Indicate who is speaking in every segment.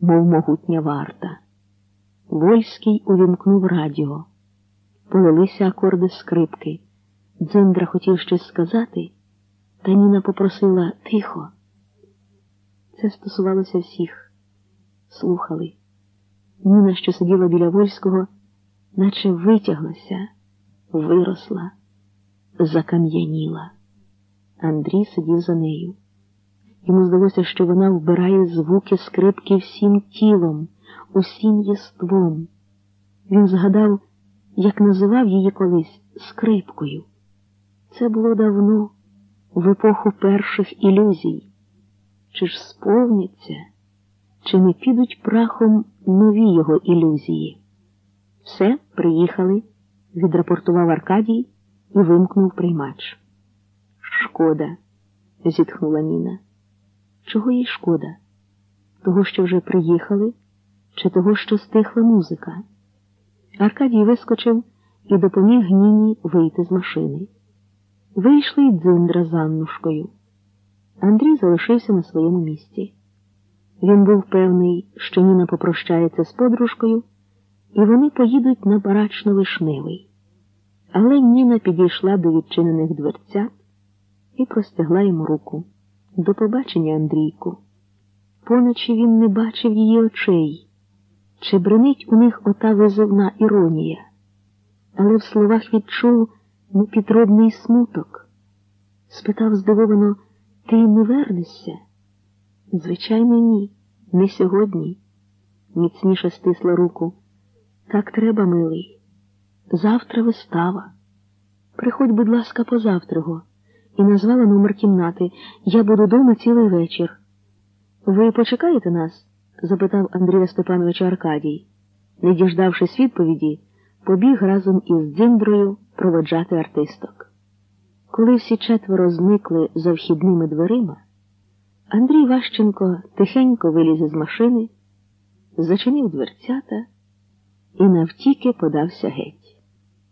Speaker 1: мов могутня варта. Вольський увімкнув радіо. Полилися акорди скрипки. Дзиндра хотів щось сказати, та Ніна попросила тихо. Це стосувалося всіх. Слухали. Ніна, що сиділа біля Вольського, наче витяглася, виросла, закам'яніла. Андрій сидів за нею. Йому здалося, що вона вбирає звуки скрипки всім тілом, усім єством. Він згадав, як називав її колись скрипкою. Це було давно, в епоху перших ілюзій. Чи ж сповняться, чи не підуть прахом нові його ілюзії? Все, приїхали, відрапортував Аркадій і вимкнув приймач. Шкода, зітхнула Ніна. Чого їй шкода? Того, що вже приїхали, чи того, що стихла музика? Аркадій вискочив і допоміг Ніні вийти з машини. Вийшли й дзиндра з Аннушкою. Андрій залишився на своєму місці. Він був певний, що Ніна попрощається з подружкою, і вони поїдуть на барачно вишневий. Але Ніна підійшла до відчинених дверцят і простягла йому руку. До побачення, Андрійку. Поночі він не бачив її очей, чи бренить у них ота визовна іронія, але в словах відчув непідробний смуток. Спитав здивовано, ти не вернешся? Звичайно, ні, не сьогодні. Міцніше стисла руку. Так треба, милий. Завтра вистава. Приходь, будь ласка, позавтрого і назвала номер кімнати. Я буду дома цілий вечір. Ви почекаєте нас? запитав Андрія Степановича Аркадій. Не діждавшись відповіді, побіг разом із дзиндрою проводжати артисток. Коли всі четверо зникли за вхідними дверима, Андрій Ващенко тихенько виліз із машини, зачинив дверцята і навтіки подався геть.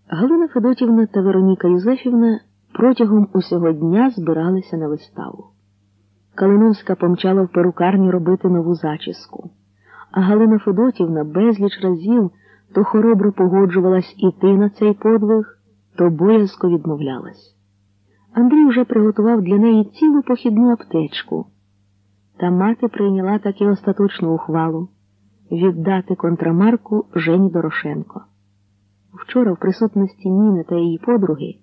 Speaker 1: Галина Федотівна та Вероніка Юзефівна протягом усього дня збиралися на виставу. Калиновська помчала в перукарню робити нову зачіску, а Галина Федотівна безліч разів то хоробро погоджувалась іти на цей подвиг, то боязко відмовлялась. Андрій вже приготував для неї цілу похідну аптечку, та мати прийняла таки остаточну ухвалу віддати контрамарку Жені Дорошенко. Вчора, в присутності Ніни та її подруги,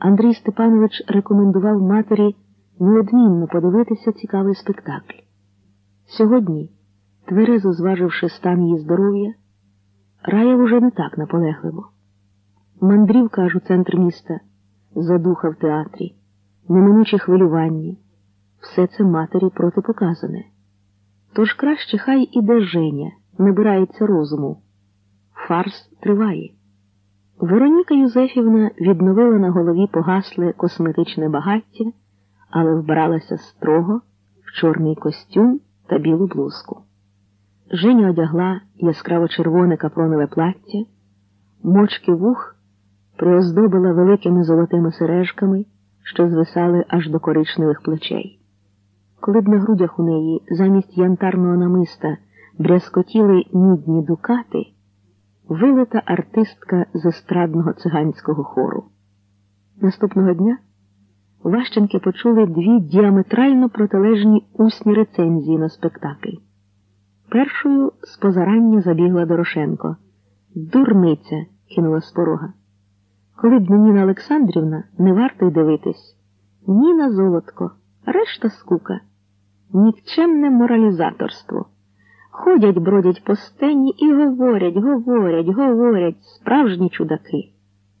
Speaker 1: Андрій Степанович рекомендував матері неодмінно подивитися цікавий спектакль. Сьогодні, тверезо зваживши стан її здоров'я, Рая уже не так наполегливо. Мандрівка аж у центр міста, задуха в театрі, неминуче хвилювання, все це матері протипоказане. Тож краще хай іде Женя, набирається розуму. Фарс триває. Вероніка Юзефівна відновила на голові погасле косметичне багаття, але вбралася строго в чорний костюм та білу блузку. Женя одягла яскраво червоне капронове плаття, мочки вух приоздобила великими золотими сережками, що звисали аж до коричневих плечей. Коли б на грудях у неї замість янтарного намиста брязкотіли мідні дукати вилита артистка з естрадного циганського хору. Наступного дня Ващенки почули дві діаметрально протилежні усні рецензії на спектакль. Першою з позарання забігла Дорошенко. Дурниця, кинула з порога. Коли б не Ніна Олександрівна, не варто й дивитись. Ніна золотко, решта скука, нікчемне моралізаторство. Ходять, бродять по стені і говорять, говорять, говорять, справжні чудаки,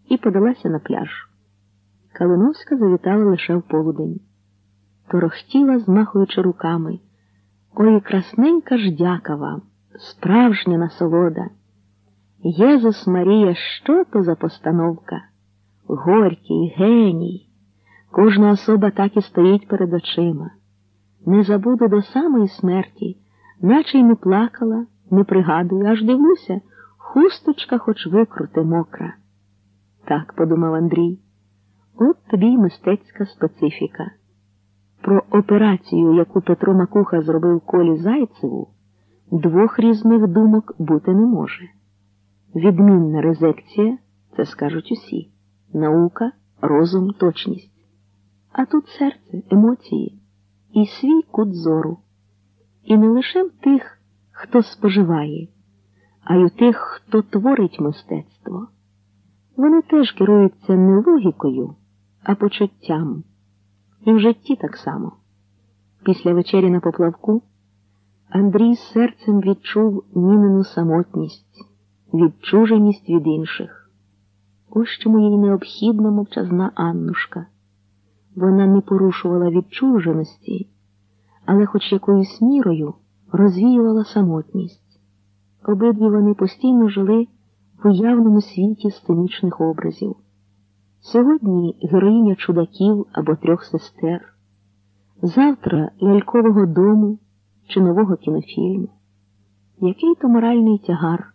Speaker 1: і подалася на пляж. Калиновська завітала лише в полудень. Торохтіла, змахуючи руками. Ой, красненька ж дяка вам, справжня насолода. Єзус Марія, що то за постановка? Горький, геній. Кожна особа так і стоїть перед очима. Не забуду до самої смерті наче й не плакала, не пригадую, аж дивлюся, хусточка хоч викрути мокра. Так, подумав Андрій, от тобі й мистецька специфіка. Про операцію, яку Петро Макуха зробив колі Зайцеву, двох різних думок бути не може. Відмінна резекція це скажуть усі наука, розум, точність. А тут серце, емоції і свій кут зору. І не лише в тих, хто споживає, а й у тих, хто творить мистецтво. Вони теж керуються не логікою, а почуттям. І в житті так само. Після вечері на поплавку Андрій серцем відчув Нінину самотність, відчуженість від інших. Ось чому їй необхідна мовчазна Аннушка. Вона не порушувала відчуженості, але хоч якоюсь мірою розвіювала самотність. Обидві вони постійно жили в уявному світі сценічних образів. Сьогодні героїня чудаків або трьох сестер, завтра лялькового дому чи нового кінофільму. Який то моральний тягар